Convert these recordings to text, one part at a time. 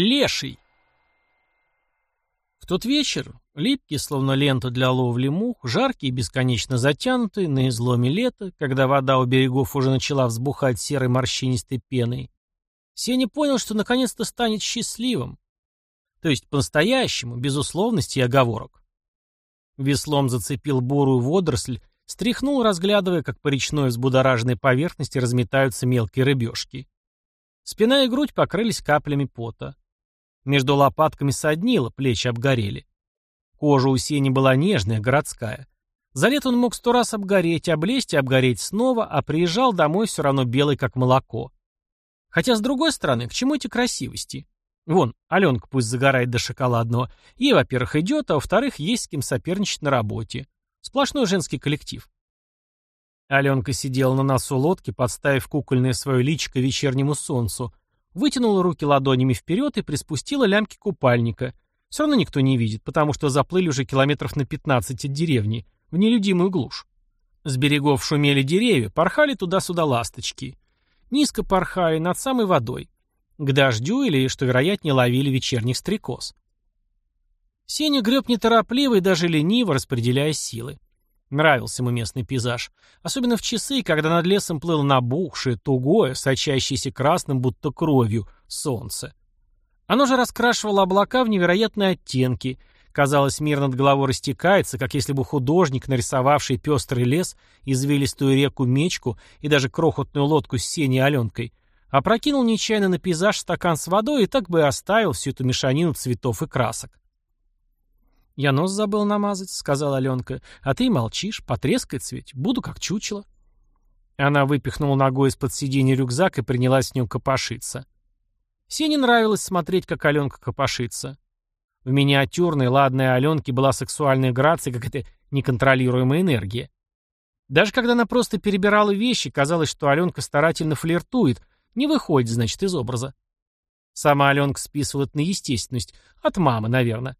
Леший. В тот вечер, липкий, словно лента для ловли мух, жаркий и бесконечно затянутый, на изломе лета, когда вода у берегов уже начала взбухать серой морщинистой пеной, Сеня понял, что наконец-то станет счастливым. То есть по-настоящему, без условностей и оговорок. Веслом зацепил бурую водоросль, стряхнул, разглядывая, как по речной взбудораженной поверхности разметаются мелкие рыбешки. Спина и грудь покрылись каплями пота. Между лопатками соднило, плечи обгорели. Кожа у Сени была нежная, городская. За лет он мог сто раз обгореть, облезть и обгореть снова, а приезжал домой все равно белый, как молоко. Хотя, с другой стороны, к чему эти красивости? Вон, Аленка пусть загорает до шоколадного. Ей, во-первых, идет, а во-вторых, есть с кем соперничать на работе. Сплошной женский коллектив. Аленка сидела на носу лодки, подставив кукольное свое личико вечернему солнцу, вытянула руки ладонями вперед и приспустила лямки купальника. Все равно никто не видит, потому что заплыли уже километров на 15 от деревни, в нелюдимую глушь. С берегов шумели деревья, порхали туда-сюда ласточки. Низко порхали, над самой водой. К дождю или, что вероятнее, ловили вечерних стрекоз. Сеня греб неторопливо и даже лениво, распределяя силы. Нравился ему местный пейзаж. Особенно в часы, когда над лесом плыло набухшее, тугое, сочащееся красным, будто кровью, солнце. Оно же раскрашивало облака в невероятные оттенки. Казалось, мир над головой растекается, как если бы художник, нарисовавший пестрый лес, извилистую реку Мечку и даже крохотную лодку с Сеней Аленкой, опрокинул нечаянно на пейзаж стакан с водой и так бы и оставил всю эту мешанину цветов и красок. «Я нос забыл намазать», — сказала Аленка. «А ты молчишь, потрескается ведь, буду как чучело». Она выпихнула ногой из-под сиденья рюкзак и принялась с ним копошиться. Сене нравилось смотреть, как Аленка копошится. В миниатюрной, ладной Аленке была сексуальная грация, как это неконтролируемая энергия. Даже когда она просто перебирала вещи, казалось, что Аленка старательно флиртует, не выходит, значит, из образа. Сама Аленка списывала это на естественность. От мамы, наверное.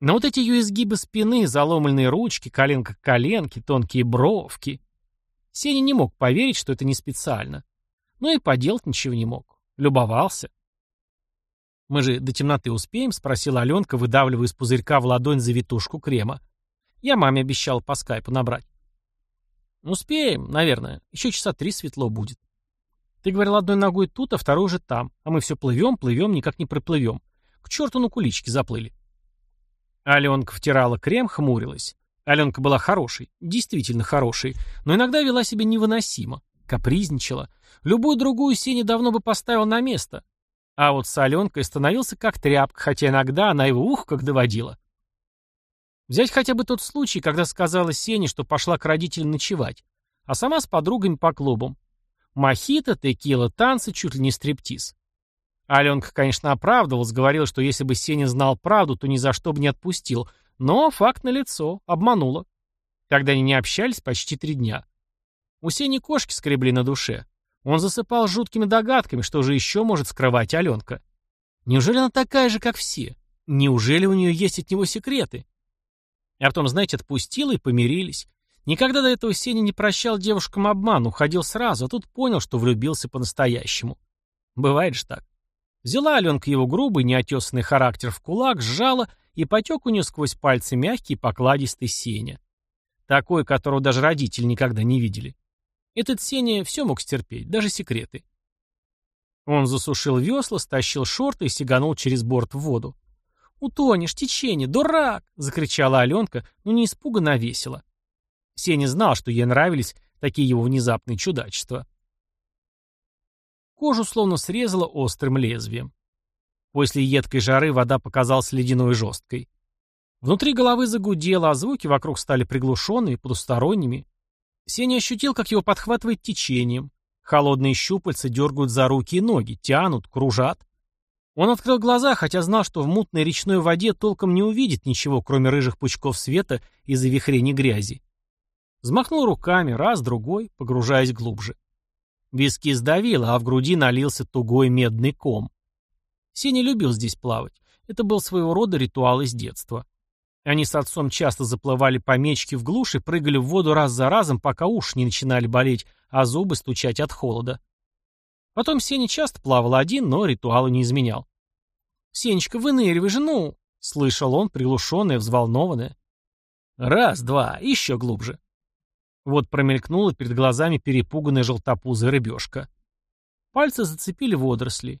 Но вот эти ее изгибы спины, заломленные ручки, коленка к коленке, тонкие бровки. Сеня не мог поверить, что это не специально. Но и поделать ничего не мог. Любовался. «Мы же до темноты успеем?» — спросила Аленка, выдавливая из пузырька в ладонь завитушку крема. «Я маме обещал по скайпу набрать». «Успеем, наверное. Еще часа три светло будет. Ты говорил одной ногой тут, а второй уже там. А мы все плывем, плывем, никак не проплывем. К черту на кулички заплыли». Аленка втирала крем, хмурилась. Аленка была хорошей, действительно хорошей, но иногда вела себя невыносимо, капризничала. Любую другую Сеня давно бы поставил на место. А вот с Аленкой становился как тряпка, хотя иногда она его ух как доводила. Взять хотя бы тот случай, когда сказала Сене, что пошла к родителям ночевать, а сама с подругами по клубам. Мохито, текила, танцы, чуть ли не стриптиз. Аленка, конечно, оправдывалась, говорила, что если бы Сеня знал правду, то ни за что бы не отпустил. Но факт налицо, обманула. Тогда они не общались почти три дня. У Сени кошки скребли на душе. Он засыпал жуткими догадками, что же еще может скрывать Аленка. Неужели она такая же, как все? Неужели у нее есть от него секреты? А потом, знаете, отпустила и помирились. Никогда до этого Сеня не прощал девушкам обман, уходил сразу, а тут понял, что влюбился по-настоящему. Бывает же так. Взяла Аленка его грубый, неотесанный характер в кулак, сжала, и потек у нее сквозь пальцы мягкий, покладистый Сеня. Такой, которого даже родители никогда не видели. Этот Сеня все мог стерпеть, даже секреты. Он засушил весла, стащил шорты и сиганул через борт в воду. «Утонешь, течение, дурак!» — закричала Аленка, но не испуганно, а весело. Сеня знал, что ей нравились такие его внезапные чудачества. Кожу словно срезало острым лезвием. После едкой жары вода показалась ледяной и жесткой. Внутри головы загудело, а звуки вокруг стали приглушенными, потусторонними. Сеня ощутил, как его подхватывает течением. Холодные щупальца дергают за руки и ноги, тянут, кружат. Он открыл глаза, хотя знал, что в мутной речной воде толком не увидит ничего, кроме рыжих пучков света и завихрений грязи. Взмахнул руками, раз, другой, погружаясь глубже. Виски сдавило, а в груди налился тугой медный ком. Сеня любил здесь плавать. Это был своего рода ритуал из детства. Они с отцом часто заплывали по мечке в глушь и прыгали в воду раз за разом, пока уши не начинали болеть, а зубы стучать от холода. Потом Сеня часто плавал один, но ритуала не изменял. Сенечка, выныривай же, ну!» — слышал он, приглушенное, взволнованное. «Раз, два, еще глубже». Вот промелькнула перед глазами перепуганная желтопузая рыбешка. Пальцы зацепили водоросли.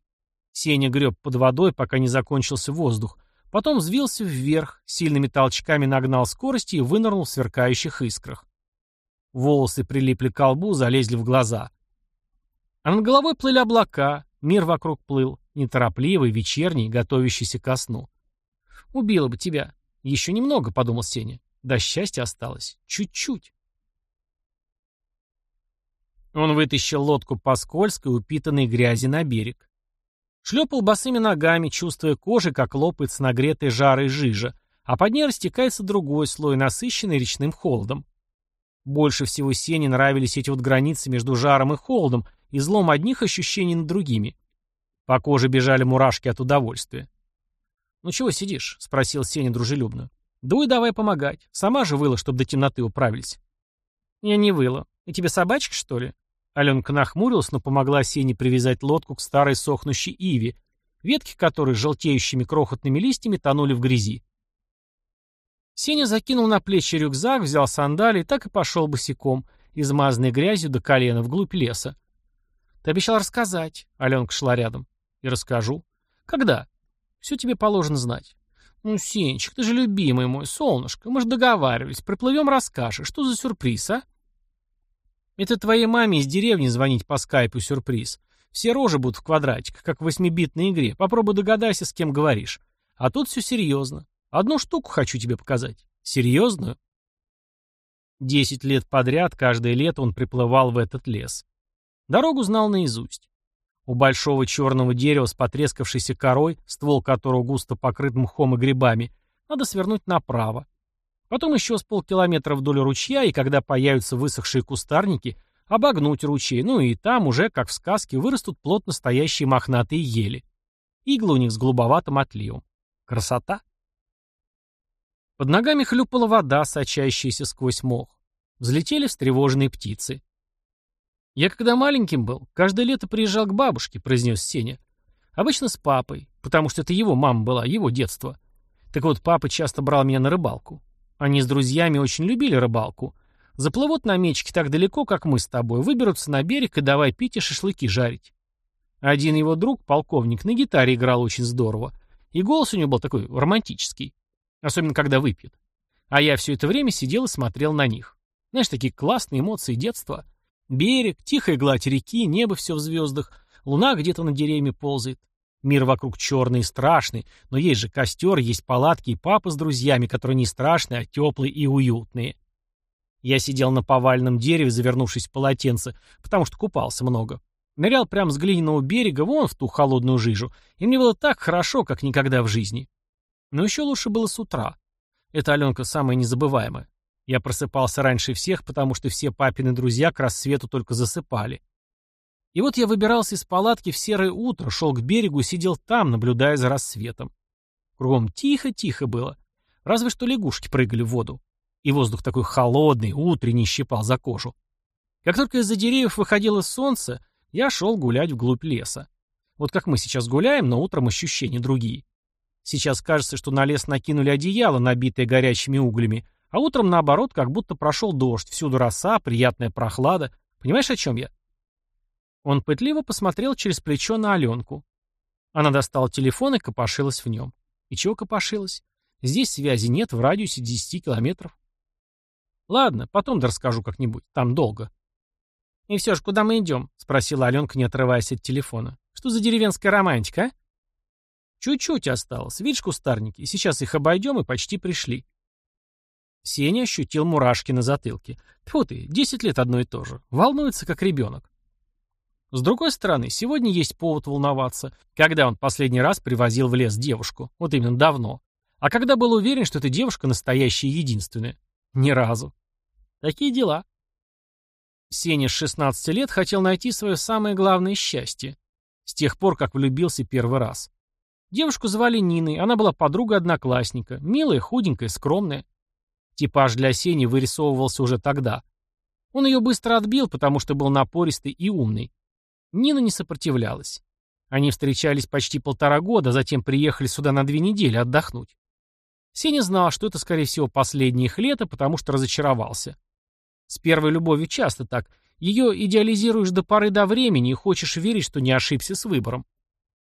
Сеня греб под водой, пока не закончился воздух. Потом взвился вверх, сильными толчками нагнал скорости и вынырнул в сверкающих искрах. Волосы прилипли к лбу, залезли в глаза. А над головой плыли облака, мир вокруг плыл, неторопливый, вечерний, готовящийся ко сну. «Убила бы тебя. Еще немного», — подумал Сеня. «До счастья осталось. Чуть-чуть». Он вытащил лодку по скользкой, упитанной грязи на берег. Шлепал босыми ногами, чувствуя кожей, как лопается нагретая жарой жижа, а под ней растекается другой слой, насыщенный речным холодом. Больше всего Сене нравились эти вот границы между жаром и холодом, и злом одних ощущений над другими. По коже бежали мурашки от удовольствия. «Ну чего сидишь?» — спросил Сеня дружелюбно. «Дуй давай помогать. Сама же выла, чтобы до темноты управились». «Я не выла. И тебе собачка, что ли?» Аленка нахмурилась, но помогла Сене привязать лодку к старой сохнущей иве, ветки которой с желтеющими крохотными листьями тонули в грязи. Сеня закинул на плечи рюкзак, взял сандали и так и пошел босиком, измазанный грязью до колена, вглубь леса. «Ты обещал рассказать», — Аленка шла рядом. «И расскажу». «Когда?» «Все тебе положено знать». «Ну, Сенечек, ты же любимый мой, солнышко, мы же договаривались, приплывем, расскажешь. Что за сюрприз, а?» Это твоей маме из деревни звонить по скайпу сюрприз. Все рожи будут в квадратиках, как в восьмибитной игре. Попробуй догадайся, с кем говоришь. А тут все серьезно. Одну штуку хочу тебе показать. Серьезную? Десять лет подряд, каждое лето он приплывал в этот лес. Дорогу знал наизусть. У большого черного дерева с потрескавшейся корой, ствол которого густо покрыт мхом и грибами, надо свернуть направо. Потом еще с полкилометра вдоль ручья, и когда появятся высохшие кустарники, обогнуть ручей, ну и там уже, как в сказке, вырастут плотно стоящие мохнатые ели. Иглы у них с голубоватым отливом. Красота! Под ногами хлюпала вода, сочащаяся сквозь мох. Взлетели встревоженные птицы. «Я когда маленьким был, каждое лето приезжал к бабушке», — произнес Сеня. «Обычно с папой, потому что это его мама была, его детство. Так вот, папа часто брал меня на рыбалку. Они с друзьями очень любили рыбалку. Заплывут на мечке так далеко, как мы с тобой, выберутся на берег и давай пить и шашлыки жарить. Один его друг, полковник, на гитаре играл очень здорово. И голос у него был такой романтический. Особенно, когда выпьет. А я все это время сидел и смотрел на них. Знаешь, такие классные эмоции детства. Берег, тихая гладь реки, небо все в звездах, луна где-то над деревьями ползает. Мир вокруг черный и страшный, но есть же костер, есть палатки и папа с друзьями, которые не страшные, а теплые и уютные. Я сидел на повальном дереве, завернувшись в полотенце, потому что купался много. Нырял прямо с глиняного берега вон в ту холодную жижу, и мне было так хорошо, как никогда в жизни. Но еще лучше было с утра. Это Аленка самая незабываемая. Я просыпался раньше всех, потому что все папины друзья к рассвету только засыпали. И вот я выбирался из палатки в серое утро, шел к берегу и сидел там, наблюдая за рассветом. Кругом тихо-тихо было. Разве что лягушки прыгали в воду. И воздух такой холодный, утренний, щипал за кожу. Как только из-за деревьев выходило солнце, я шел гулять вглубь леса. Вот как мы сейчас гуляем, но утром ощущения другие. Сейчас кажется, что на лес накинули одеяло, набитое горячими углями, а утром, наоборот, как будто прошел дождь, всюду роса, приятная прохлада. Понимаешь, о чем я? Он пытливо посмотрел через плечо на Аленку. Она достала телефон и копошилась в нем. И чего копошилась? Здесь связи нет в радиусе 10 километров. Ладно, потом да расскажу как-нибудь. Там долго. И все же, куда мы идем? Спросила Аленка, не отрываясь от телефона. Что за деревенская романтика, а? Чуть-чуть осталось. Видишь кустарники? Сейчас их обойдем и почти пришли. Сеня ощутил мурашки на затылке. Тьфу ты, десять лет одно и то же. Волнуется, как ребенок. С другой стороны, сегодня есть повод волноваться, когда он последний раз привозил в лес девушку. Вот именно давно. А когда был уверен, что эта девушка настоящая и единственная? Ни разу. Такие дела. Сеня с 16 лет хотел найти свое самое главное счастье. С тех пор, как влюбился первый раз. Девушку звали Ниной, она была подругой одноклассника, милая, худенькая, скромная. Типаж для Сени вырисовывался уже тогда. Он ее быстро отбил, потому что был напористый и умный. Нина не сопротивлялась. Они встречались почти полтора года, затем приехали сюда на две недели отдохнуть. Сеня знал, что это, скорее всего, последнее их лето, потому что разочаровался. С первой любовью часто так. Ее идеализируешь до поры до времени и хочешь верить, что не ошибся с выбором.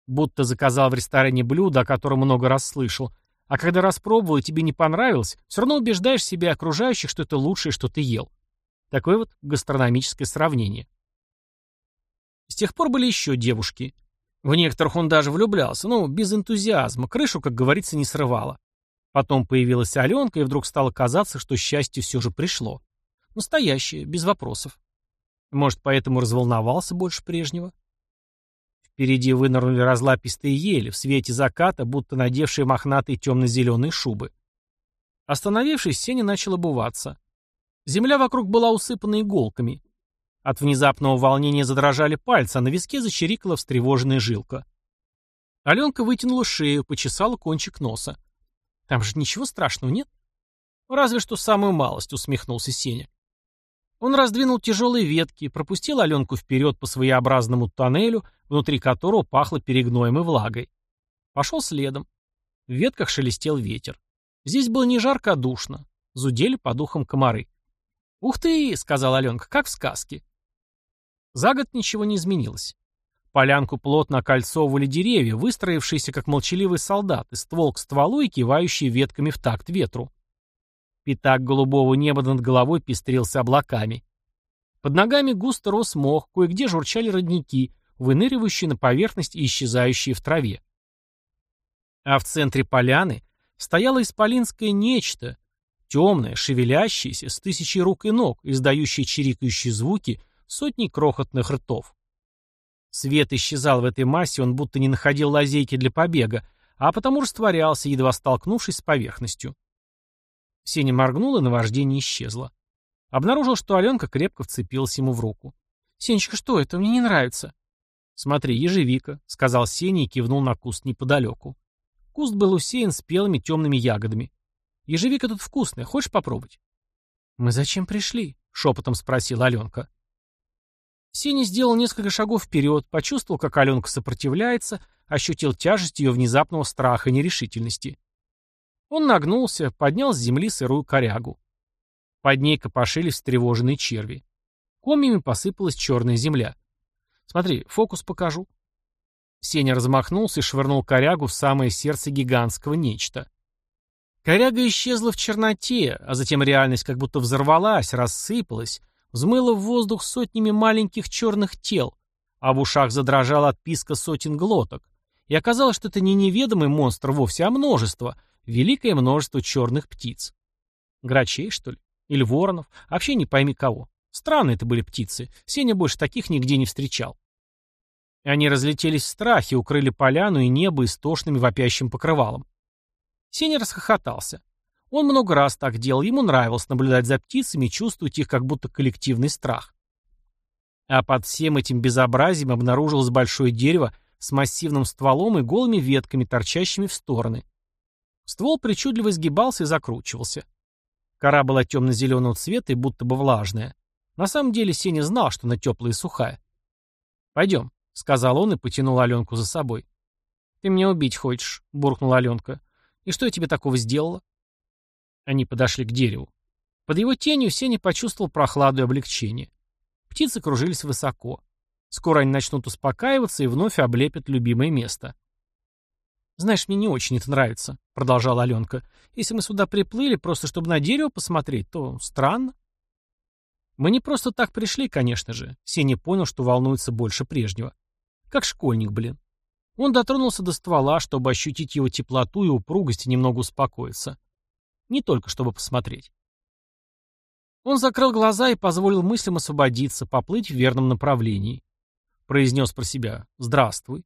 Будто заказал в ресторане блюдо, о котором много раз слышал. А когда распробовал и тебе не понравилось, все равно убеждаешь себя окружающих, что это лучшее, что ты ел. Такое вот гастрономическое сравнение. С тех пор были еще девушки. В некоторых он даже влюблялся, но без энтузиазма, крышу, как говорится, не срывало. Потом появилась Аленка, и вдруг стало казаться, что счастье все же пришло. Настоящее, без вопросов. Может, поэтому разволновался больше прежнего? Впереди вынырнули разлапистые ели, в свете заката, будто надевшие мохнатые темно-зеленые шубы. Остановившись, Сеня начал обуваться. Земля вокруг была усыпана иголками. От внезапного волнения задрожали пальцы, а на виске зачирикала встревоженная жилка. Аленка вытянула шею, почесала кончик носа. «Там же ничего страшного нет?» «Разве что самую малость», — усмехнулся Сеня. Он раздвинул тяжелые ветки, пропустил Аленку вперед по своеобразному тоннелю, внутри которого пахло перегноем и влагой. Пошел следом. В ветках шелестел ветер. Здесь было не жарко, а душно. Зудели по духам комары. «Ух ты!» — сказала Аленка, — «как в сказке». За год ничего не изменилось. Полянку плотно окольцовывали деревья, выстроившиеся как молчаливые солдаты, ствол к стволу и кивающие ветками в такт ветру. Пятак голубого неба над головой пестрился облаками. Под ногами густо рос мох, кое-где журчали родники, выныривающие на поверхность и исчезающие в траве. А в центре поляны стояло исполинское нечто, темное, шевелящееся, с тысячей рук и ног, издающее чирикающие звуки — сотни крохотных ртов. Свет исчезал в этой массе, он будто не находил лазейки для побега, а потому растворялся, едва столкнувшись с поверхностью. Сеня моргнул, и наваждение исчезло. Обнаружил, что Аленка крепко вцепилась ему в руку. «Сенечка, что это? Мне не нравится». «Смотри, ежевика», — сказал Сеня и кивнул на куст неподалеку. Куст был усеян спелыми темными ягодами. «Ежевика тут вкусная, хочешь попробовать?» «Мы зачем пришли?» — шепотом спросила Аленка. Сеня сделал несколько шагов вперед, почувствовал, как Аленка сопротивляется, ощутил тяжесть ее внезапного страха и нерешительности. Он нагнулся, поднял с земли сырую корягу. Под ней копошились встревоженные черви. Комьями посыпалась черная земля. «Смотри, фокус покажу». Сеня размахнулся и швырнул корягу в самое сердце гигантского нечто. Коряга исчезла в черноте, а затем реальность как будто взорвалась, рассыпалась, взмыло в воздух сотнями маленьких черных тел, а в ушах задрожала отписка сотен глоток. И оказалось, что это не неведомый монстр вовсе, а множество, великое множество черных птиц. Грачей, что ли? Или воронов? Вообще не пойми кого. Странные это были птицы. Сеня больше таких нигде не встречал. И они разлетелись в страхе, укрыли поляну и небо истошным вопящим покрывалом. Сеня расхохотался. Он много раз так делал, ему нравилось наблюдать за птицами и чувствовать их как будто коллективный страх. А под всем этим безобразием обнаружилось большое дерево с массивным стволом и голыми ветками, торчащими в стороны. Ствол причудливо изгибался и закручивался. Кора была темно-зеленого цвета и будто бы влажная. На самом деле Сеня знал, что она теплая и сухая. «Пойдем», — сказал он и потянул Аленку за собой. «Ты меня убить хочешь», — буркнула Аленка. «И что я тебе такого сделала?» Они подошли к дереву. Под его тенью Сеня почувствовал прохладу и облегчение. Птицы кружились высоко. Скоро они начнут успокаиваться и вновь облепят любимое место. «Знаешь, мне не очень это нравится», — продолжала Аленка. «Если мы сюда приплыли, просто чтобы на дерево посмотреть, то странно». Мы не просто так пришли, конечно же. Сеня понял, что волнуется больше прежнего. Как школьник, блин. Он дотронулся до ствола, чтобы ощутить его теплоту и упругость и немного успокоиться. Не только чтобы посмотреть. Он закрыл глаза и позволил мыслям освободиться, поплыть в верном направлении. Произнес про себя «Здравствуй»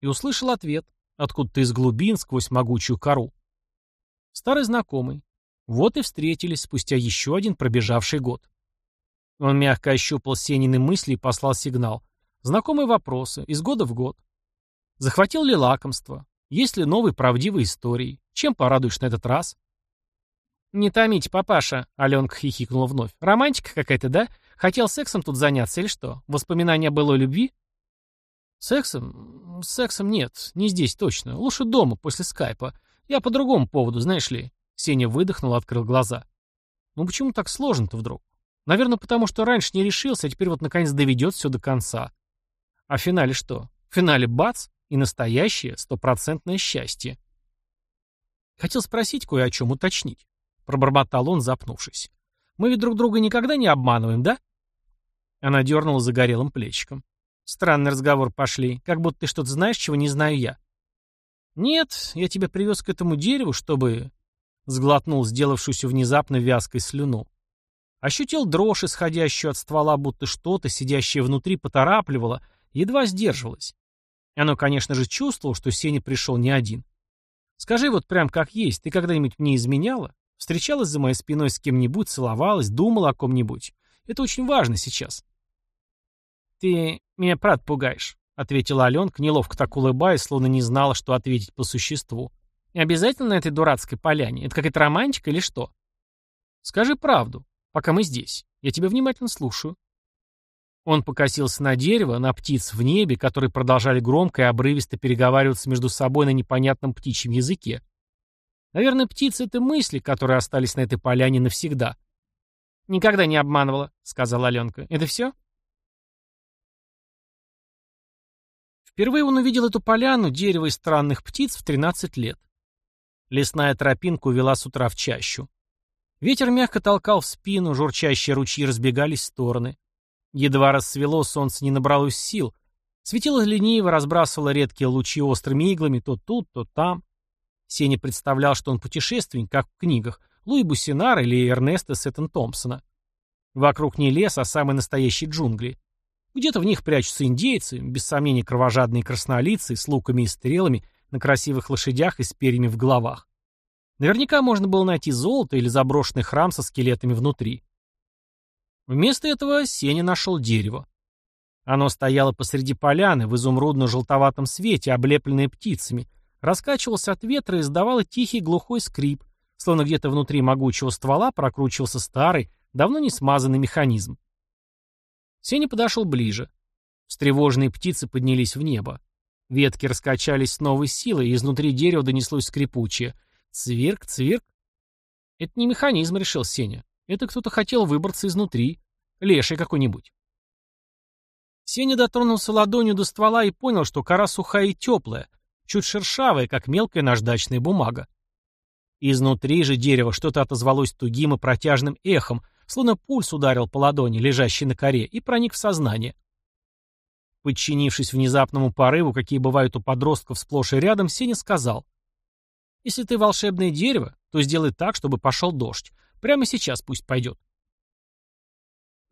и услышал ответ, откуда-то из глубин сквозь могучую кору. Старый знакомый. Вот и встретились спустя еще один пробежавший год. Он мягко ощупал Сенины мысли и послал сигнал. Знакомые вопросы, из года в год. Захватил ли лакомство? Есть ли новые правдивые истории? Чем порадуешь на этот раз? «Не томите, папаша», — Аленка хихикнула вновь. «Романтика какая-то, да? Хотел сексом тут заняться или что? Воспоминания о былой любви?» «Сексом? Сексом нет, не здесь точно. Лучше дома, после скайпа. Я по другому поводу, знаешь ли. Сеня выдохнул, открыл глаза. Ну почему так сложно-то вдруг? Наверное, потому что раньше не решился, а теперь вот наконец доведет все до конца. А в финале что? В финале бац и настоящее стопроцентное счастье. Хотел спросить кое о чем, уточнить. Пробормотал он, запнувшись. Мы ведь друг друга никогда не обманываем, да? Она дернула загорелым плечиком. Странный разговор пошли, как будто ты что-то знаешь, чего не знаю я. Нет, я тебя привез к этому дереву, чтобы... Сглотнул сделавшуюся внезапно вязкой слюну. Ощутил дрожь, исходящую от ствола, будто что-то, сидящее внутри, поторапливало, едва сдерживалось. Оно, конечно же, чувствовало, что Сеня пришел не один. Скажи вот прям как есть, ты когда-нибудь мне изменяла? Встречалась за моей спиной с кем-нибудь, целовалась, думала о ком-нибудь? Это очень важно сейчас. Ты меня правда пугаешь, ответила Аленка, неловко так улыбаясь, словно не знала, что ответить по существу. И обязательно на этой дурацкой поляне? Это какая-то романтика или что? Скажи правду, пока мы здесь. Я тебя внимательно слушаю. Он покосился на дерево, на птиц в небе, которые продолжали громко и обрывисто переговариваться между собой на непонятном птичьем языке. Наверное, птицы — это мысли, которые остались на этой поляне навсегда. «Никогда не обманывала», — сказала Аленка. «Это все?» Впервые он увидел эту поляну, дерево и странных птиц в 13 лет. Лесная тропинка увела с утра в чащу. Ветер мягко толкал в спину, журчащие ручьи разбегались в стороны. Едва рассвело, солнце не набралось сил. Светило лениво, разбрасывало редкие лучи острыми иглами то тут, то там. Сеня представлял, что он путешественник, как в книгах, Луи Бусинар или Эрнеста Сеттон Томпсона. Вокруг не лес, а самые настоящие джунгли. Где-то в них прячутся индейцы, без сомнения кровожадные краснолицы, с луками и стрелами, на красивых лошадях и с перьями в головах. Наверняка можно было найти золото или заброшенный храм со скелетами внутри. Вместо этого Сеня нашел дерево. Оно стояло посреди поляны, в изумрудно-желтоватом свете, облепленное птицами, раскачивалось от ветра и издавало тихий глухой скрип, словно где-то внутри могучего ствола прокручивался старый, давно не смазанный механизм. Сеня подошел ближе. Встревоженные птицы поднялись в небо. Ветки раскачались с новой силой, и изнутри дерева донеслось скрипучее. Цвирк, цвирк. Это не механизм, решил Сеня. Это кто-то хотел выбраться изнутри. Леший какой-нибудь. Сеня дотронулся ладонью до ствола и понял, что кора сухая и теплая, чуть шершавая, как мелкая наждачная бумага. Изнутри же дерево что-то отозвалось тугим и протяжным эхом, словно пульс ударил по ладони, лежащей на коре, и проник в сознание. Подчинившись внезапному порыву, какие бывают у подростков сплошь и рядом, Сеня сказал, «Если ты волшебное дерево, то сделай так, чтобы пошел дождь. Прямо сейчас пусть пойдет.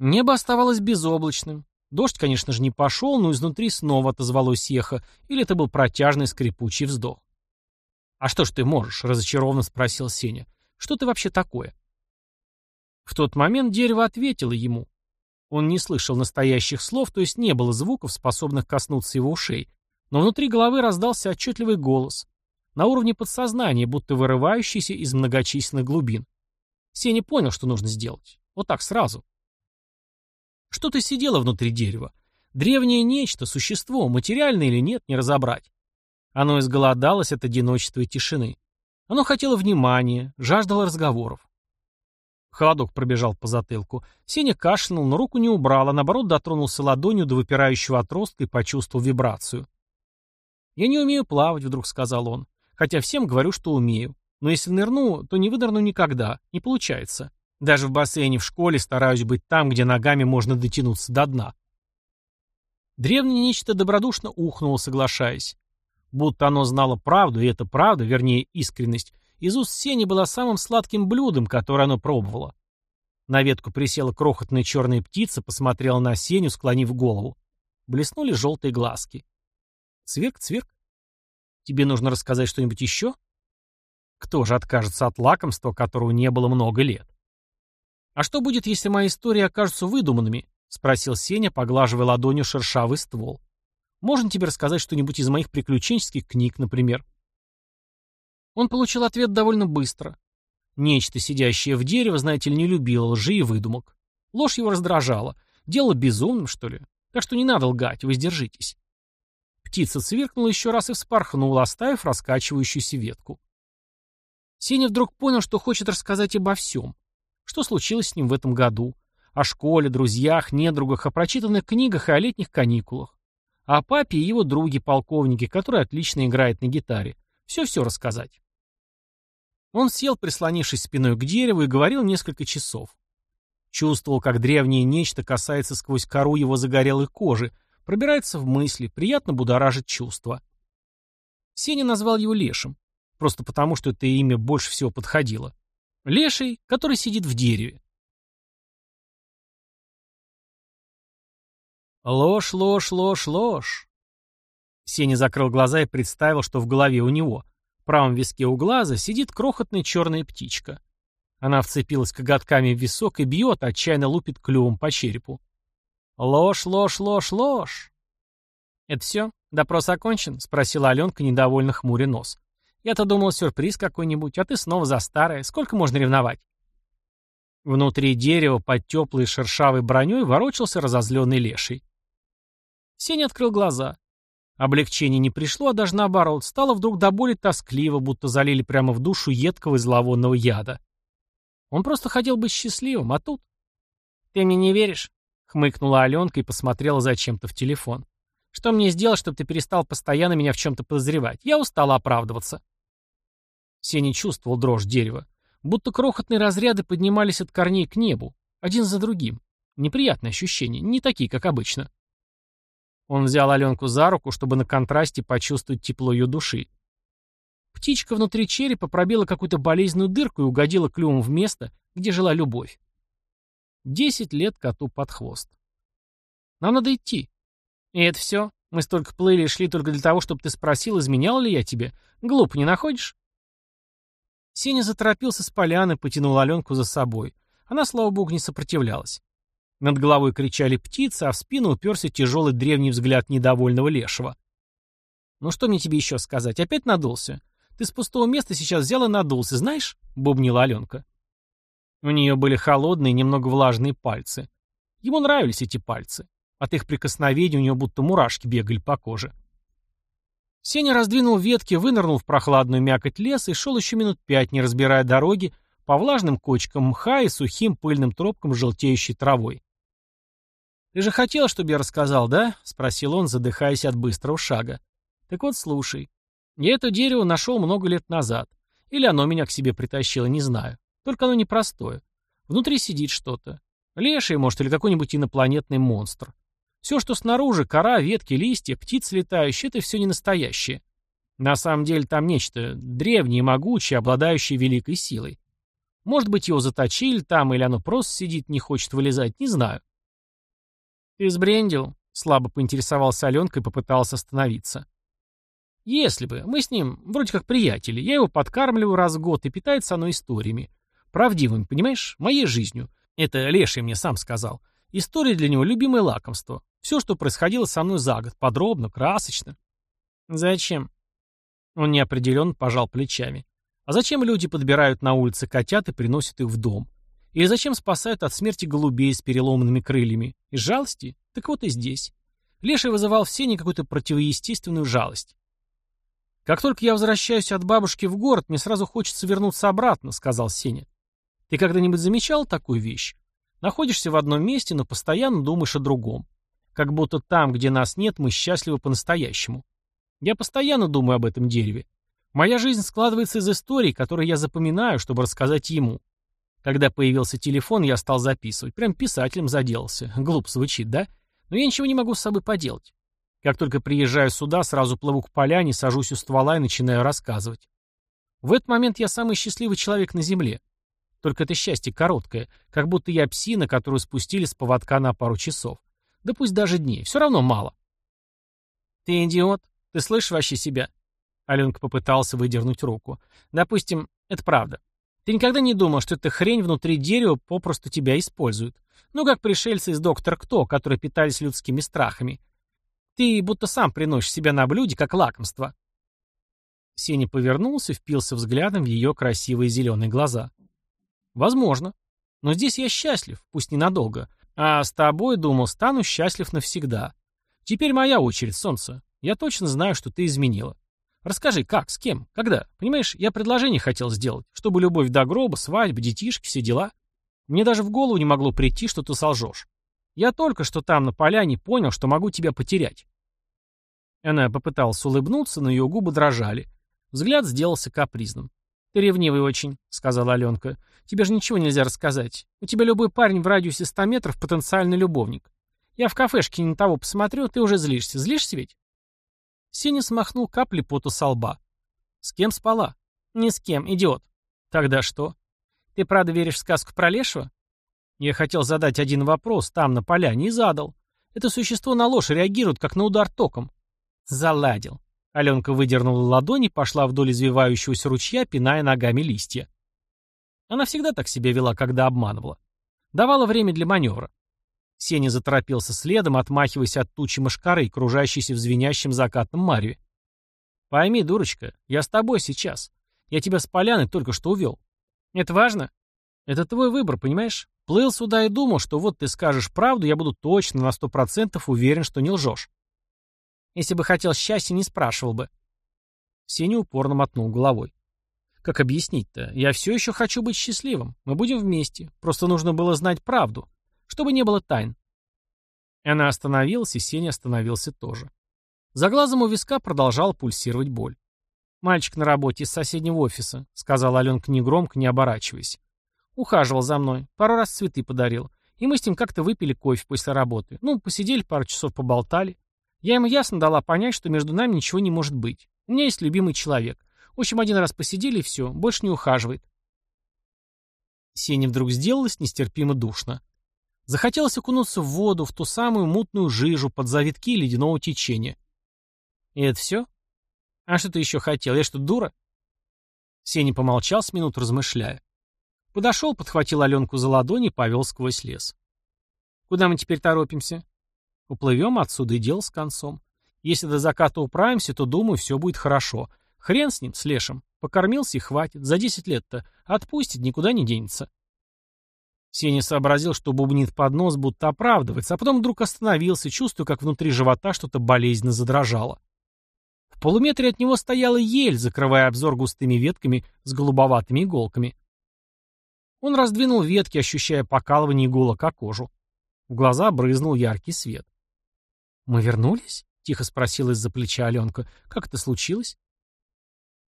Небо оставалось безоблачным. Дождь, конечно же, не пошел, но изнутри снова отозвалось эхо, или это был протяжный скрипучий вздох. «А что ж ты можешь?» — разочарованно спросил Сеня. «Что ты вообще такое?» В тот момент дерево ответило ему. Он не слышал настоящих слов, то есть не было звуков, способных коснуться его ушей, но внутри головы раздался отчетливый голос, на уровне подсознания, будто вырывающийся из многочисленных глубин. Сеня понял, что нужно сделать. Вот так сразу. Что-то сидело внутри дерева. Древнее нечто, существо, материальное или нет, не разобрать. Оно изголодалось от одиночества и тишины. Оно хотело внимания, жаждало разговоров. Холодок пробежал по затылку. Сеня кашлянул, но руку не убрал, а наоборот дотронулся ладонью до выпирающего отростка и почувствовал вибрацию. «Я не умею плавать», — вдруг сказал он. «Хотя всем говорю, что умею. Но если нырну, то не выдерну никогда. Не получается. Даже в бассейне в школе стараюсь быть там, где ногами можно дотянуться до дна. Древнее нечто добродушно ухнуло, соглашаясь. Будто оно знало правду, и эта правда, вернее искренность, из уст Сени была самым сладким блюдом, которое оно пробовало. На ветку присела крохотная черная птица, посмотрела на Сеню, склонив голову. Блеснули желтые глазки. Цвирк. Тебе нужно рассказать что-нибудь еще? Кто же откажется от лакомства, которого не было много лет? «А что будет, если мои истории окажутся выдуманными?» — спросил Сеня, поглаживая ладонью шершавый ствол. «Можно тебе рассказать что-нибудь из моих приключенческих книг, например?» Он получил ответ довольно быстро. Нечто, сидящее в дерево, знаете ли, не любило лжи и выдумок. Ложь его раздражала. Дело безумным, что ли? Так что не надо лгать, вы сдержитесь. Птица цвиркнула еще раз и вспорхнула, оставив раскачивающуюся ветку. Сеня вдруг понял, что хочет рассказать обо всем. Что случилось с ним в этом году. О школе, друзьях, недругах, о прочитанных книгах и о летних каникулах. О папе и его друге-полковнике, который отлично играет на гитаре. Все-все рассказать. Он сел, прислонившись спиной к дереву, и говорил несколько часов. Чувствовал, как древнее нечто касается сквозь кору его загорелой кожи, пробирается в мысли, приятно будоражит чувства. Сеня назвал его Лешим, просто потому, что это имя больше всего подходило. Леший, который сидит в дереве. Ложь, ложь, ложь, ложь. Сеня закрыл глаза и представил, что в голове у него, в правом виске у глаза, сидит крохотная черная птичка. Она вцепилась коготками в висок и бьет, отчаянно лупит клювом по черепу. Ложь, ложь, ложь, ложь. «Это все? Допрос окончен?» — спросила Аленка, недовольно хмуря нос. «Я-то думал, сюрприз какой-нибудь, а ты снова за старое. Сколько можно ревновать?» Внутри дерева под теплой шершавой броней ворочался разозленный леший. Сеня открыл глаза. Облегчение не пришло, а даже наоборот, стало вдруг до боли тоскливо, будто залили прямо в душу едкого и зловонного яда. Он просто хотел быть счастливым, а тут... «Ты мне не веришь?» — хмыкнула Аленка и посмотрела зачем-то в телефон. «Что мне сделать, чтобы ты перестал постоянно меня в чем-то подозревать? Я устала оправдываться». Сеня чувствовал дрожь дерева. Будто крохотные разряды поднимались от корней к небу, один за другим. Неприятные ощущения, не такие, как обычно. Он взял Аленку за руку, чтобы на контрасте почувствовать тепло ее души. Птичка внутри черепа пробила какую-то болезненную дырку и угодила клювом в место, где жила любовь. Десять лет коту под хвост. Нам надо идти. И это все? Мы столько плыли и шли только для того, чтобы ты спросил, изменял ли я тебе? Глупо не находишь? Сеня заторопился с поляны, потянул Аленку за собой. Она, слава богу, не сопротивлялась. Над головой кричали птицы, а в спину уперся тяжелый древний взгляд недовольного лешего. «Ну что мне тебе еще сказать? Опять надулся? Ты с пустого места сейчас взял и надулся, знаешь?» — бубнила Аленка. У нее были холодные, немного влажные пальцы. Ему нравились эти пальцы. От их прикосновений у него будто мурашки бегали по коже. Сеня раздвинул ветки, вынырнул в прохладную мякоть леса и шел еще минут пять, не разбирая дороги, по влажным кочкам мха и сухим пыльным тропкам желтеющей травой. «Ты же хотел, чтобы я рассказал, да?» — спросил он, задыхаясь от быстрого шага. «Так вот, слушай. Я это дерево нашел много лет назад. Или оно меня к себе притащило, не знаю. Только оно непростое. Внутри сидит что-то. Леший, может, или какой-нибудь инопланетный монстр. Все, что снаружи, кора, ветки, листья, птицы летающие, это все не настоящее. На самом деле там нечто древнее могучее, обладающее великой силой. Может быть, его заточили там, или оно просто сидит, не хочет вылезать, не знаю. «Ты сбрендил?» — слабо поинтересовался Аленка и попытался остановиться. «Если бы. Мы с ним вроде как приятели. Я его подкармливаю раз в год, и питается оно историями. Правдивыми, понимаешь? Моей жизнью. Это Леший мне сам сказал. История для него — любимое лакомство. Все, что происходило со мной за год. Подробно, красочно». «Зачем?» Он неопределенно пожал плечами. «А зачем люди подбирают на улице котят и приносят их в дом? Или зачем спасают от смерти голубей с переломанными крыльями? Из жалости? Так вот и здесь. Леший вызывал в Сене какую-то противоестественную жалость. «Как только я возвращаюсь от бабушки в город, мне сразу хочется вернуться обратно», — сказал Сеня. «Ты когда-нибудь замечал такую вещь? Находишься в одном месте, но постоянно думаешь о другом. Как будто там, где нас нет, мы счастливы по-настоящему. Я постоянно думаю об этом дереве. Моя жизнь складывается из историй, которые я запоминаю, чтобы рассказать ему. Когда появился телефон, я стал записывать. Прям писателем заделался. Глупо звучит, да? Но я ничего не могу с собой поделать. Как только приезжаю сюда, сразу плыву к поляне, сажусь у ствола и начинаю рассказывать. В этот момент я самый счастливый человек на земле. Только это счастье короткое, как будто я псина, которую спустили с поводка на пару часов. Да пусть даже дней, все равно мало. Ты идиот, ты слышишь вообще себя? Аленка попытался выдернуть руку. Допустим, это правда. Ты никогда не думал, что эта хрень внутри дерева попросту тебя использует? Ну, как пришельцы из «Доктора Кто», которые питались людскими страхами. Ты будто сам приносишь себя на блюде, как лакомство. Сеня повернулся, впился взглядом в ее красивые зеленые глаза. Возможно. Но здесь я счастлив, пусть ненадолго. А с тобой, думал, стану счастлив навсегда. Теперь моя очередь, солнце. Я точно знаю, что ты изменила. Расскажи, как, с кем, когда? Понимаешь, я предложение хотел сделать, чтобы любовь до гроба, свадьба, детишки, все дела. Мне даже в голову не могло прийти, что ты солжешь. Я только что там, на поляне, понял, что могу тебя потерять. Она попыталась улыбнуться, но ее губы дрожали. Взгляд сделался капризным. «Ты ревнивый очень», — сказала Аленка. «Тебе же ничего нельзя рассказать. У тебя любой парень в радиусе ста метров — потенциальный любовник. Я в кафешке не того посмотрю, ты уже злишься. Злишься ведь?» Сеня смахнул капли пота со лба. «С кем спала?» «Ни с кем, идиот». «Тогда что?» «Ты правда веришь в сказку про Лешего?» Я хотел задать один вопрос там, на поляне, и задал. Это существо на ложь реагирует, как на удар током. Заладил. Аленка выдернула ладони пошла вдоль извивающегося ручья, пиная ногами листья. Она всегда так себя вела, когда обманывала. Давала время для маневра. Сеня заторопился следом, отмахиваясь от тучи мошкары, кружащейся в звенящем закатном мареве. «Пойми, дурочка, я с тобой сейчас. Я тебя с поляны только что увел. Это важно? Это твой выбор, понимаешь? Плыл сюда и думал, что вот ты скажешь правду, я буду точно на сто процентов уверен, что не лжешь. Если бы хотел счастья, не спрашивал бы. Сеня упорно мотнул головой. Как объяснить-то? Я все еще хочу быть счастливым. Мы будем вместе. Просто нужно было знать правду. Чтобы не было тайн. Она остановилась, и Сеня остановился тоже. За глазом у виска продолжала пульсировать боль. «Мальчик на работе из соседнего офиса», — сказала Аленка негромко, не оборачиваясь. «Ухаживал за мной, пару раз цветы подарил. И мы с ним как-то выпили кофе после работы. Ну, посидели, пару часов поболтали. Я ему ясно дала понять, что между нами ничего не может быть. У меня есть любимый человек. В общем, один раз посидели и все, больше не ухаживает. Сене вдруг сделалось нестерпимо душно. Захотелось окунуться в воду, в ту самую мутную жижу под завитки ледяного течения. И это все? А что ты еще хотел? Я что, дура? Сеня помолчал с минут, размышляя. Подошел, подхватил Аленку за ладони и повел сквозь лес. Куда мы теперь торопимся? Уплывем отсюда и дело с концом. Если до заката управимся, то, думаю, все будет хорошо. Хрен с ним, с лешим. Покормился и хватит. За десять лет-то. Отпустит, никуда не денется. Сеня сообразил, что бубнит под нос, будто оправдывается, а потом вдруг остановился, чувствуя, как внутри живота что-то болезненно задрожало. В полуметре от него стояла ель, закрывая обзор густыми ветками с голубоватыми иголками. Он раздвинул ветки, ощущая покалывание иголок о кожу. В глаза брызнул яркий свет. «Мы вернулись?» — тихо спросила из-за плеча Аленка. «Как это случилось?»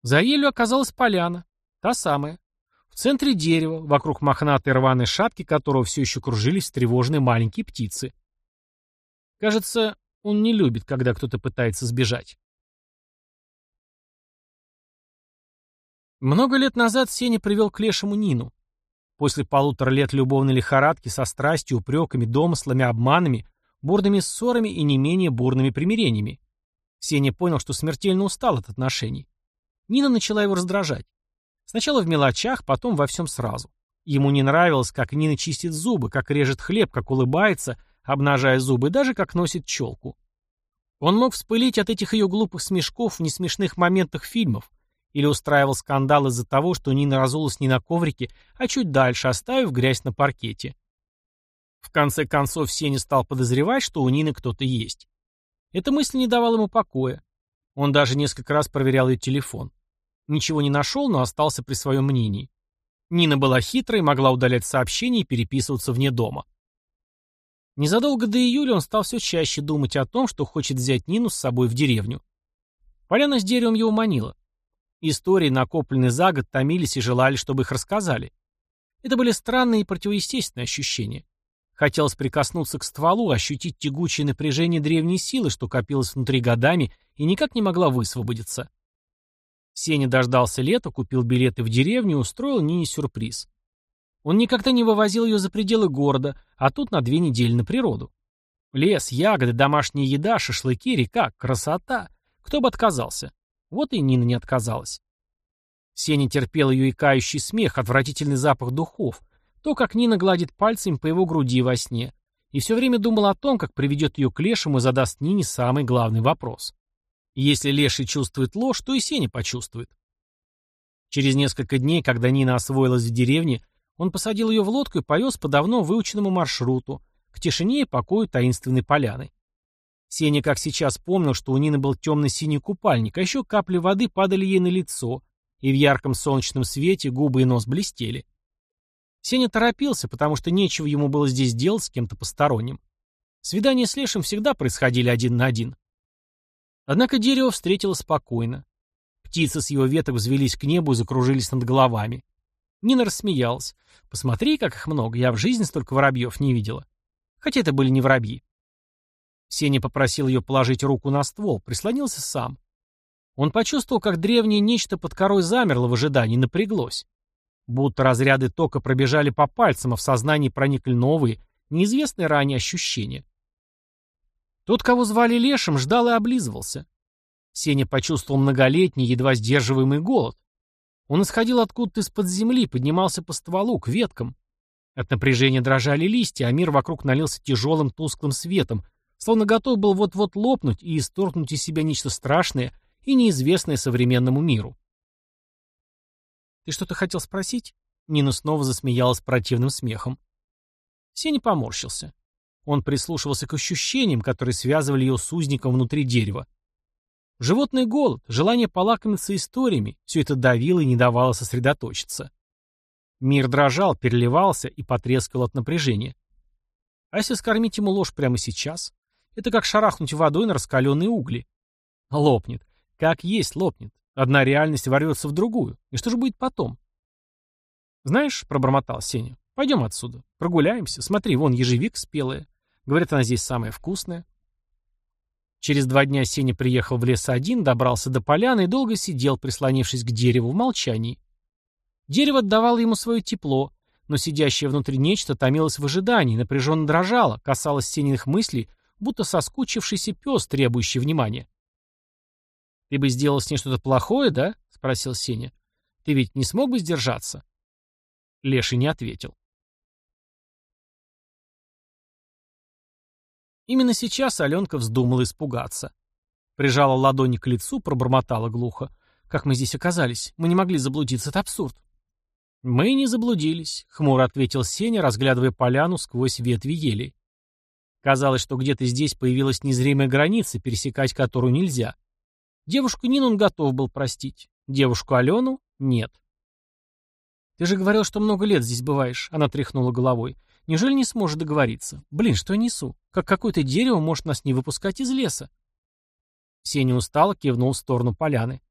За елью оказалась поляна. Та самая. В центре дерева, вокруг мохнатой рваной шапки которого все еще кружились тревожные маленькие птицы. Кажется, он не любит, когда кто-то пытается сбежать. Много лет назад Сеня привел к лешему Нину. После полутора лет любовной лихорадки со страстью, упреками, домыслами, обманами, бурными ссорами и не менее бурными примирениями. Сеня понял, что смертельно устал от отношений. Нина начала его раздражать. Сначала в мелочах, потом во всем сразу. Ему не нравилось, как Нина чистит зубы, как режет хлеб, как улыбается, обнажая зубы, даже как носит челку. Он мог вспылить от этих ее глупых смешков в несмешных моментах фильмов или устраивал скандал из-за того, что Нина разулась не на коврике, а чуть дальше, оставив грязь на паркете. В конце концов, Сеня стал подозревать, что у Нины кто-то есть. Эта мысль не давала ему покоя. Он даже несколько раз проверял ее телефон. Ничего не нашел, но остался при своем мнении. Нина была хитрой, могла удалять сообщения и переписываться вне дома. Незадолго до июля он стал все чаще думать о том, что хочет взять Нину с собой в деревню. Поляна с деревом его манила. Истории, накопленные за год, томились и желали, чтобы их рассказали. Это были странные и противоестественные ощущения. Хотелось прикоснуться к стволу, ощутить тягучее напряжение древней силы, что копилось внутри годами и никак не могла высвободиться. Сеня дождался лета, купил билеты в деревню и устроил Нине сюрприз. Он никогда не вывозил ее за пределы города, а тут на две недели на природу. Лес, ягоды, домашняя еда, шашлыки, река, красота. Кто бы отказался? Вот и Нина не отказалась. Сеня терпел ее икающий смех, отвратительный запах духов, то, как Нина гладит пальцем по его груди во сне, и все время думал о том, как приведет ее к Лешему и задаст Нине самый главный вопрос. Если Леший чувствует ложь, то и Сеня почувствует. Через несколько дней, когда Нина освоилась в деревне, он посадил ее в лодку и повез по давно выученному маршруту, к тишине и покою таинственной поляны. Сеня как сейчас помнил, что у Нины был темно-синий купальник, а еще капли воды падали ей на лицо, и в ярком солнечном свете губы и нос блестели. Сеня торопился, потому что нечего ему было здесь делать с кем-то посторонним. Свидания с Лешем всегда происходили один на один. Однако дерево встретило спокойно. Птицы с его веток взвелись к небу и закружились над головами. Нина рассмеялась. «Посмотри, как их много, я в жизни столько воробьев не видела». Хотя это были не воробьи. Сеня попросил ее положить руку на ствол, прислонился сам. Он почувствовал, как древнее нечто под корой замерло в ожидании, напряглось. Будто разряды тока пробежали по пальцам, а в сознании проникли новые, неизвестные ранее ощущения. Тот, кого звали Лешим, ждал и облизывался. Сеня почувствовал многолетний, едва сдерживаемый голод. Он исходил откуда-то из-под земли, поднимался по стволу, к веткам. От напряжения дрожали листья, а мир вокруг налился тяжелым тусклым светом, словно готов был вот-вот лопнуть и исторгнуть из себя нечто страшное и неизвестное современному миру. «Ты что-то хотел спросить?» Нина снова засмеялась противным смехом. Сеня поморщился. Он прислушивался к ощущениям, которые связывали ее с узником внутри дерева. Животный голод, желание полакомиться историями — все это давило и не давало сосредоточиться. Мир дрожал, переливался и потрескал от напряжения. А если скормить ему ложь прямо сейчас? Это как шарахнуть водой на раскаленные угли. Лопнет. Как есть лопнет. Одна реальность ворвется в другую. И что же будет потом? Знаешь, пробормотал Сеня, пойдем отсюда. Прогуляемся. Смотри, вон ежевик спелая. Говорят, она здесь самая вкусная. Через два дня Сеня приехал в лес один, добрался до поляны и долго сидел, прислонившись к дереву в молчании. Дерево отдавало ему свое тепло, но сидящее внутри нечто томилось в ожидании, напряженно дрожало, касалось Сениных мыслей будто соскучившийся пес, требующий внимания. «Ты бы сделал с ней что-то плохое, да?» — спросил Сеня. «Ты ведь не смог бы сдержаться?» Леший не ответил. Именно сейчас Аленка вздумала испугаться. Прижала ладони к лицу, пробормотала глухо. «Как мы здесь оказались? Мы не могли заблудиться, это абсурд». «Мы не заблудились», — хмуро ответил Сеня, разглядывая поляну сквозь ветви ели. Казалось, что где-то здесь появилась незримая граница, пересекать которую нельзя. Девушку Нину он готов был простить. Девушку Алену — нет. «Ты же говорил, что много лет здесь бываешь», — она тряхнула головой. «Неужели не сможешь договориться? Блин, что я несу? Как какое-то дерево может нас не выпускать из леса?» Сеня устало кивнул в сторону поляны.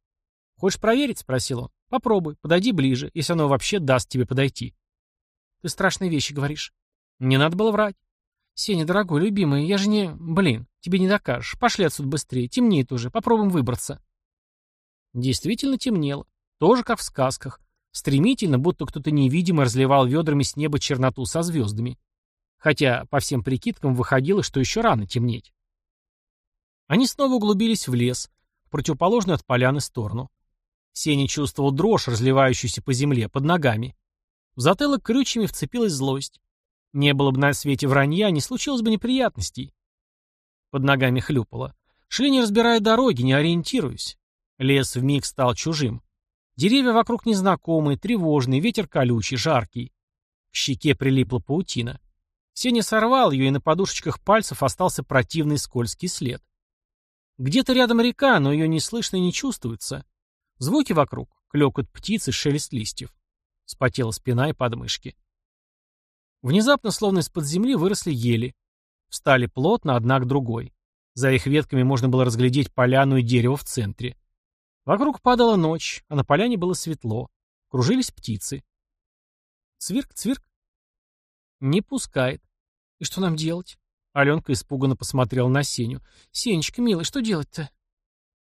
«Хочешь проверить?» — спросил он. «Попробуй, подойди ближе, если оно вообще даст тебе подойти». «Ты страшные вещи говоришь». «Не надо было врать. «Сеня, дорогой, любимый, я же не... Блин, тебе не докажешь. Пошли отсюда быстрее. Темнеет уже. Попробуем выбраться». Действительно темнело. Тоже как в сказках. Стремительно, будто кто-то невидимый разливал ведрами с неба черноту со звездами. Хотя, по всем прикидкам, выходило, что еще рано темнеть. Они снова углубились в лес, в противоположную от поляны сторону. Сеня чувствовал дрожь, разливающуюся по земле, под ногами. В затылок крючьями вцепилась злость. Не было бы на свете вранья, не случилось бы неприятностей. Под ногами хлюпало. Шли не разбирая дороги, не ориентируясь. Лес вмиг стал чужим. Деревья вокруг незнакомые, тревожные, ветер колючий, жаркий. К щеке прилипла паутина. Сеня сорвал ее, и на подушечках пальцев остался противный скользкий след. Где-то рядом река, но ее не слышно и не чувствуется. Звуки вокруг — клёкот птиц и шелест листьев. Спотела спина и подмышки. Внезапно, словно из-под земли, выросли ели. Встали плотно, одна к другой. За их ветками можно было разглядеть поляну и дерево в центре. Вокруг падала ночь, а на поляне было светло. Кружились птицы. Цвирк, цвирк. Не пускает. И что нам делать? Аленка испуганно посмотрела на Сеню. «Сенечка, милый, что делать-то?»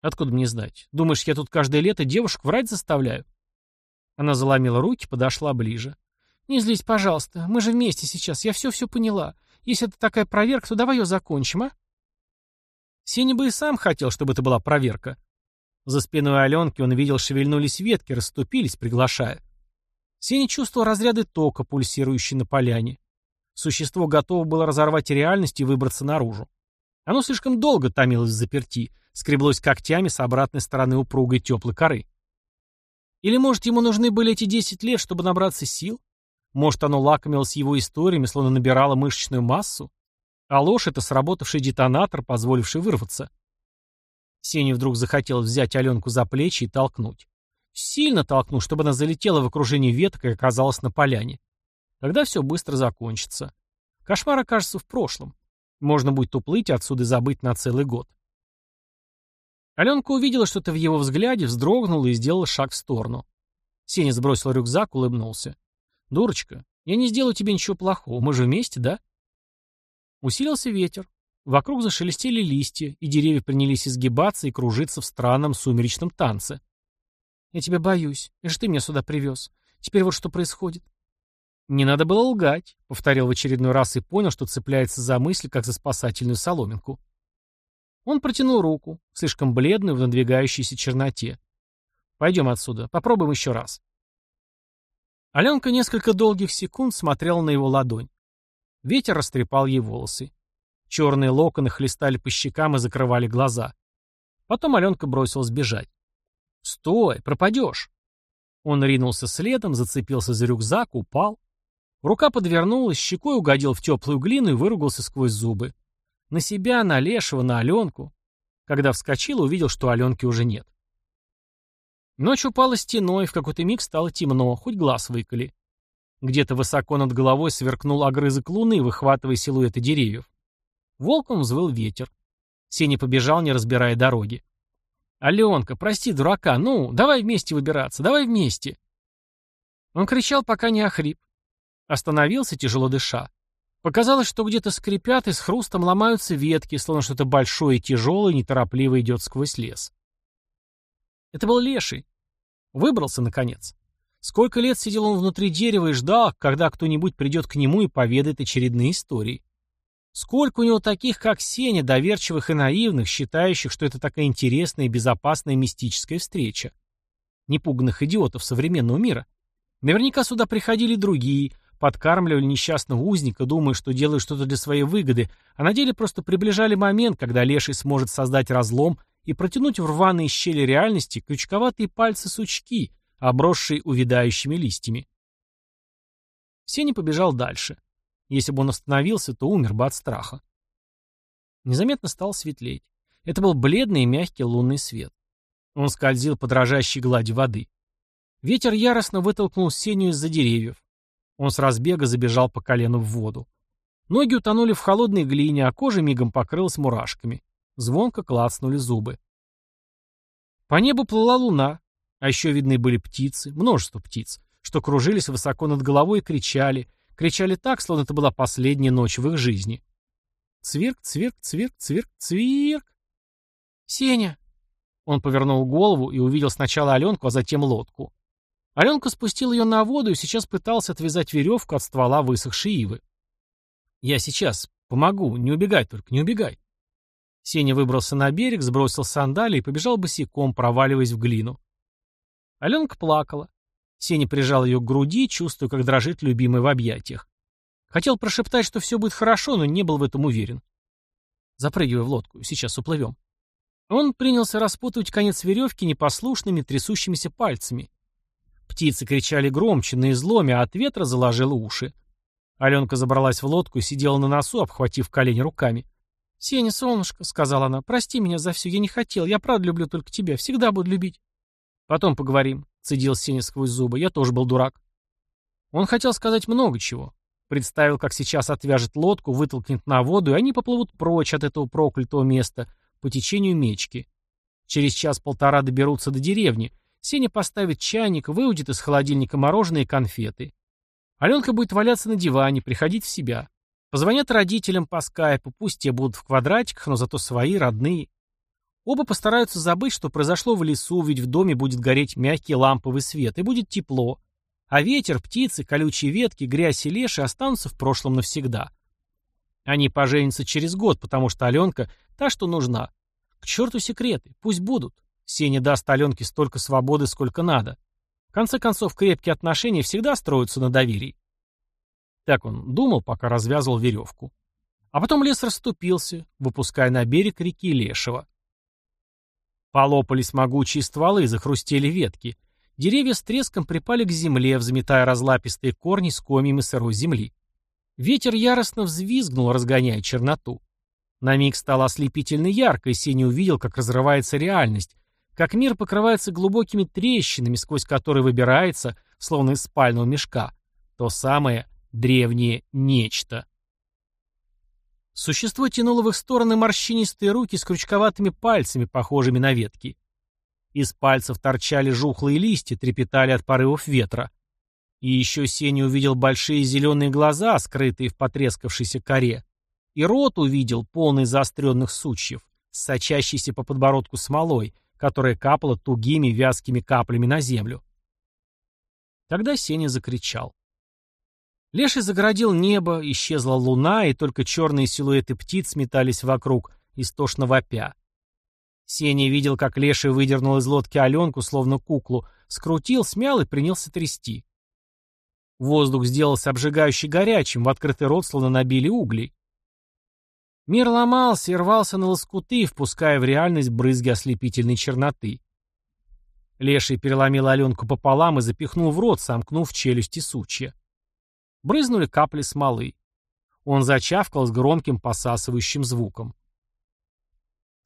«Откуда мне знать? Думаешь, я тут каждое лето девушек врать заставляю?» Она заломила руки, подошла ближе. «Не злись, пожалуйста. Мы же вместе сейчас. Я все-все поняла. Если это такая проверка, то давай ее закончим, а?» Сеня бы и сам хотел, чтобы это была проверка. За спиной Аленки он видел, шевельнулись ветки, расступились, приглашая. Сеня чувствовал разряды тока, пульсирующие на поляне. Существо готово было разорвать реальность и выбраться наружу. Оно слишком долго томилось в заперти, скреблось когтями с обратной стороны упругой теплой коры. Или, может, ему нужны были эти десять лет, чтобы набраться сил? Может, оно лакомилось его историями, словно набирало мышечную массу? А ложь — это сработавший детонатор, позволивший вырваться. Сене вдруг захотелось взять Аленку за плечи и толкнуть. Сильно толкнуть, чтобы она залетела в окружении веток и оказалась на поляне. Тогда все быстро закончится. Кошмар окажется в прошлом. Можно будет уплыть отсюда и забыть на целый год. Аленка увидела что-то в его взгляде, вздрогнула и сделала шаг в сторону. Сеня сбросил рюкзак, улыбнулся. «Дурочка, я не сделаю тебе ничего плохого. Мы же вместе, да?» Усилился ветер. Вокруг зашелестели листья, и деревья принялись изгибаться и кружиться в странном сумеречном танце. «Я тебя боюсь. Это же ты меня сюда привез. Теперь вот что происходит». «Не надо было лгать», — повторил в очередной раз и понял, что цепляется за мысль, как за спасательную соломинку. Он протянул руку, слишком бледную в надвигающейся черноте. «Пойдем отсюда. Попробуем еще раз». Аленка несколько долгих секунд смотрела на его ладонь. Ветер растрепал ей волосы. Черные локоны хлестали по щекам и закрывали глаза. Потом Аленка бросилась бежать. «Стой, пропадешь!» Он ринулся следом, зацепился за рюкзак, упал. Рука подвернулась, щекой угодил в теплую глину и выругался сквозь зубы. На себя, на Лешего, на Аленку. Когда вскочил, увидел, что Аленки уже нет. Ночь упала стеной, в какой-то миг стало темно, хоть глаз выколи. Где-то высоко над головой сверкнул огрызок луны, выхватывая силуэты деревьев. Волком взвыл ветер. Сеня побежал, не разбирая дороги. «Аленка, прости, дурака, ну, давай вместе выбираться, давай вместе!» Он кричал, пока не охрип. Остановился, тяжело дыша. Показалось, что где-то скрипят и с хрустом ломаются ветки, словно что-то большое и тяжелое неторопливо идет сквозь лес. Это был леший. Выбрался, наконец. Сколько лет сидел он внутри дерева и ждал, когда кто-нибудь придет к нему и поведает очередные истории. Сколько у него таких, как Сеня, доверчивых и наивных, считающих, что это такая интересная и безопасная мистическая встреча. Непуганных идиотов современного мира. Наверняка сюда приходили другие, подкармливали несчастного узника, думая, что делают что-то для своей выгоды, а на деле просто приближали момент, когда Леший сможет создать разлом и протянуть в рваные щели реальности крючковатые пальцы сучки, обросший увядающими листьями. Сеня побежал дальше. Если бы он остановился, то умер бы от страха. Незаметно стал светлеть. Это был бледный и мягкий лунный свет. Он скользил по дрожащей глади воды. Ветер яростно вытолкнул Сеню из-за деревьев. Он с разбега забежал по колену в воду. Ноги утонули в холодной глине, а кожа мигом покрылась мурашками. Звонко клацнули зубы. По небу плыла луна, а еще видны были птицы, множество птиц, что кружились высоко над головой и кричали. Кричали так, словно это была последняя ночь в их жизни. Цвирк, цвирк, цвирк, цвирк, цвирк. «Сеня!» Он повернул голову и увидел сначала Аленку, а затем лодку. Аленка спустил ее на воду и сейчас пытался отвязать веревку от ствола высохшей ивы. «Я сейчас. Помогу. Не убегай только, не убегай». Сеня выбрался на берег, сбросил сандали и побежал босиком, проваливаясь в глину. Аленка плакала. Сеня прижал ее к груди, чувствуя, как дрожит любимый в объятиях. Хотел прошептать, что все будет хорошо, но не был в этом уверен. Запрыгивай в лодку, сейчас уплывем. Он принялся распутывать конец веревки непослушными, трясущимися пальцами. Птицы кричали громче, на изломе, а от ветра заложило уши. Аленка забралась в лодку и сидела на носу, обхватив колени руками. «Сеня, солнышко», — сказала она, — «прости меня за все, я не хотел, я правда люблю только тебя, всегда буду любить». «Потом поговорим», — цедил Сеня сквозь зубы. «Я тоже был дурак». Он хотел сказать много чего. Представил, как сейчас отвяжет лодку, вытолкнет на воду, и они поплывут прочь от этого проклятого места, по течению мечки. Через час-полтора доберутся до деревни. Сеня поставит чайник, выудит из холодильника мороженое и конфеты. Аленка будет валяться на диване, приходить в себя. Позвонят родителям по скайпу, пусть те будут в квадратиках, но зато свои, родные. Оба постараются забыть, что произошло в лесу, ведь в доме будет гореть мягкий ламповый свет, и будет тепло. А ветер, птицы, колючие ветки, грязь и леши останутся в прошлом навсегда. Они поженятся через год, потому что Аленка — та, что нужна. К черту секреты, пусть будут. Сеня даст Аленке столько свободы, сколько надо. В конце концов, крепкие отношения всегда строятся на доверии. Так он думал, пока развязывал веревку. А потом лес расступился, выпуская на берег реки Лешего. Полопались могучие стволы, захрустели ветки. Деревья с треском припали к земле, взметая разлапистые корни с комьями сырой земли. Ветер яростно взвизгнул, разгоняя черноту. На миг стало ослепительно ярко, и Сеня увидел, как разрывается реальность, как мир покрывается глубокими трещинами, сквозь которые выбирается, словно из спального мешка, то самое древнее нечто. Существо тянуло в их стороны морщинистые руки с крючковатыми пальцами, похожими на ветки. Из пальцев торчали жухлые листья, трепетали от порывов ветра. И еще Сеня увидел большие зеленые глаза, скрытые в потрескавшейся коре. И рот увидел, полный заостренных сучьев, сочащийся по подбородку смолой, которая капала тугими вязкими каплями на землю. Тогда Сеня закричал. Леший загородил небо, исчезла луна, и только черные силуэты птиц метались вокруг, истошно вопя. Сеня видел, как Леший выдернул из лодки Аленку, словно куклу, скрутил, смял и принялся трясти. Воздух сделался обжигающе горячим, в открытый рот словно набили угли. Мир ломался и рвался на лоскуты, впуская в реальность брызги ослепительной черноты. Леший переломил Аленку пополам и запихнул в рот, сомкнув челюсти сучья. Брызнули капли смолы. Он зачавкал с громким посасывающим звуком.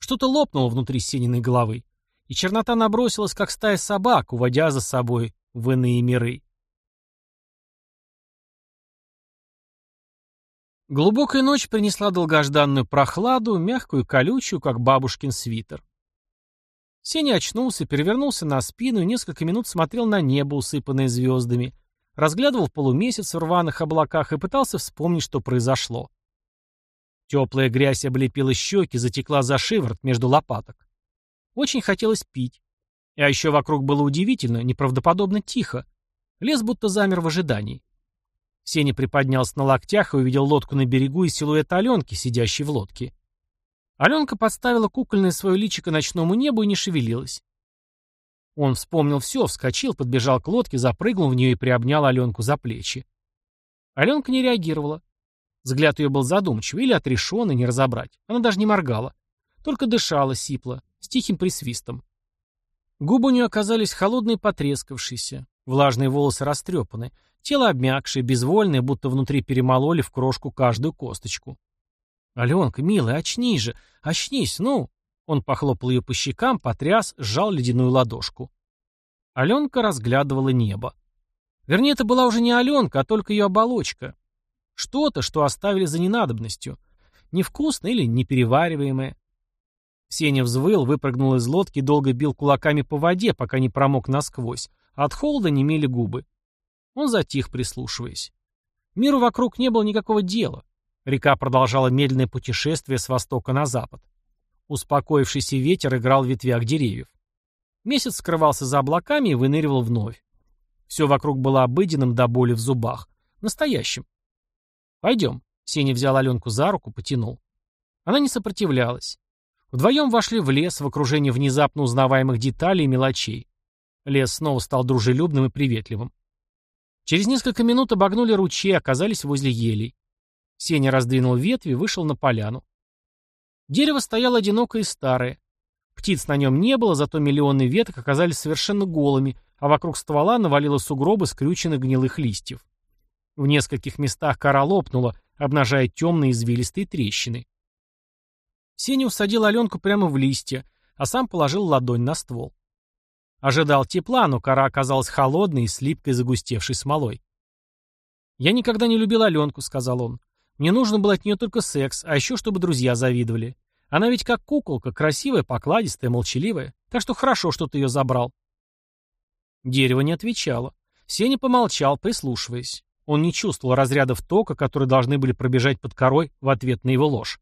Что-то лопнуло внутри Сениной головы, и чернота набросилась, как стая собак, уводя за собой в иные миры. Глубокая ночь принесла долгожданную прохладу, мягкую и колючую, как бабушкин свитер. Сеня очнулся, перевернулся на спину и несколько минут смотрел на небо, усыпанное звездами, разглядывал полумесяц в рваных облаках и пытался вспомнить, что произошло. Теплая грязь облепила щеки, затекла за шиворот между лопаток. Очень хотелось пить. А еще вокруг было удивительно, неправдоподобно тихо. Лес будто замер в ожидании. Сеня приподнялся на локтях и увидел лодку на берегу и силуэт Аленки, сидящей в лодке. Аленка подставила кукольное свое личико ночному небу и не шевелилась. Он вспомнил все, вскочил, подбежал к лодке, запрыгнул в нее и приобнял Аленку за плечи. Аленка не реагировала. Взгляд ее был задумчивый или отрешенный, не разобрать. Она даже не моргала. Только дышала сипло, с тихим присвистом. Губы у нее оказались холодные потрескавшиеся, влажные волосы растрепаны, тело обмякшее, безвольное, будто внутри перемололи в крошку каждую косточку. «Аленка, милая, очнись же! Очнись, ну!» Он похлопал ее по щекам, потряс, сжал ледяную ладошку. Аленка разглядывала небо. Вернее, это была уже не Аленка, а только ее оболочка. Что-то, что оставили за ненадобностью. Невкусное или неперевариваемое. Сеня взвыл, выпрыгнул из лодки долго бил кулаками по воде, пока не промок насквозь. От холода немели губы. Он затих, прислушиваясь. Миру вокруг не было никакого дела. Река продолжала медленное путешествие с востока на запад. Успокоившийся ветер играл в ветвях деревьев. Месяц скрывался за облаками и выныривал вновь. Все вокруг было обыденным до боли в зубах. Настоящим. «Пойдем». Сеня взял Аленку за руку, потянул. Она не сопротивлялась. Вдвоем вошли в лес в окружении внезапно узнаваемых деталей и мелочей. Лес снова стал дружелюбным и приветливым. Через несколько минут обогнули ручей оказались возле елей. Сеня раздвинул ветви вышел на поляну. Дерево стояло одинокое и старое. Птиц на нем не было, зато миллионы веток оказались совершенно голыми, а вокруг ствола навалило сугробы скрюченных гнилых листьев. В нескольких местах кора лопнула, обнажая темные извилистые трещины. Сеня усадил Аленку прямо в листья, а сам положил ладонь на ствол. Ожидал тепла, но кора оказалась холодной и с липкой загустевшей смолой. «Я никогда не любил Аленку», — сказал он. Мне нужно было от нее только секс, а еще чтобы друзья завидовали. Она ведь как куколка, красивая, покладистая, молчаливая. Так что хорошо, что ты ее забрал. Дерево не отвечало. Сеня помолчал, прислушиваясь. Он не чувствовал разрядов тока, которые должны были пробежать под корой в ответ на его ложь.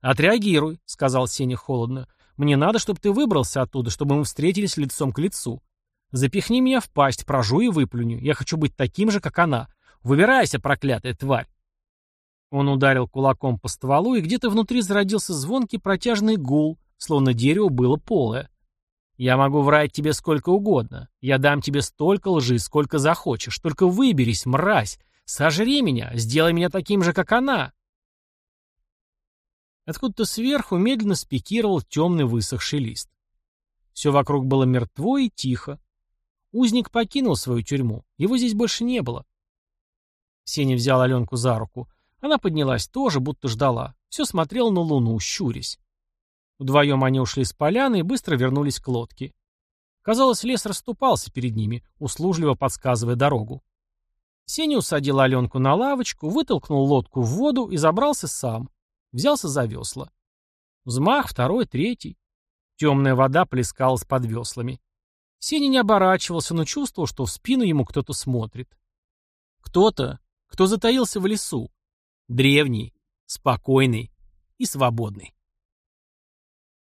«Отреагируй», — сказал Сеня холодно. «Мне надо, чтобы ты выбрался оттуда, чтобы мы встретились лицом к лицу. Запихни меня в пасть, прожуй и выплюню. Я хочу быть таким же, как она. Выбирайся, проклятая тварь!» Он ударил кулаком по стволу, и где-то внутри зародился звонкий протяжный гул, словно дерево было полое. «Я могу врать тебе сколько угодно. Я дам тебе столько лжи, сколько захочешь. Только выберись, мразь. Сожри меня, сделай меня таким же, как она». Откуда-то сверху медленно спикировал темный высохший лист. Все вокруг было мертво и тихо. Узник покинул свою тюрьму. Его здесь больше не было. Сеня взял Аленку за руку. Она поднялась тоже, будто ждала. Все смотрел на луну, щурясь. Вдвоем они ушли с поляны и быстро вернулись к лодке. Казалось, лес расступался перед ними, услужливо подсказывая дорогу. Сеня усадил Аленку на лавочку, вытолкнул лодку в воду и забрался сам. Взялся за весла. Взмах, второй, третий. Темная вода плескалась под веслами. Сеня не оборачивался, но чувствовал, что в спину ему кто-то смотрит. Кто-то, кто затаился в лесу. Древний, спокойный и свободный.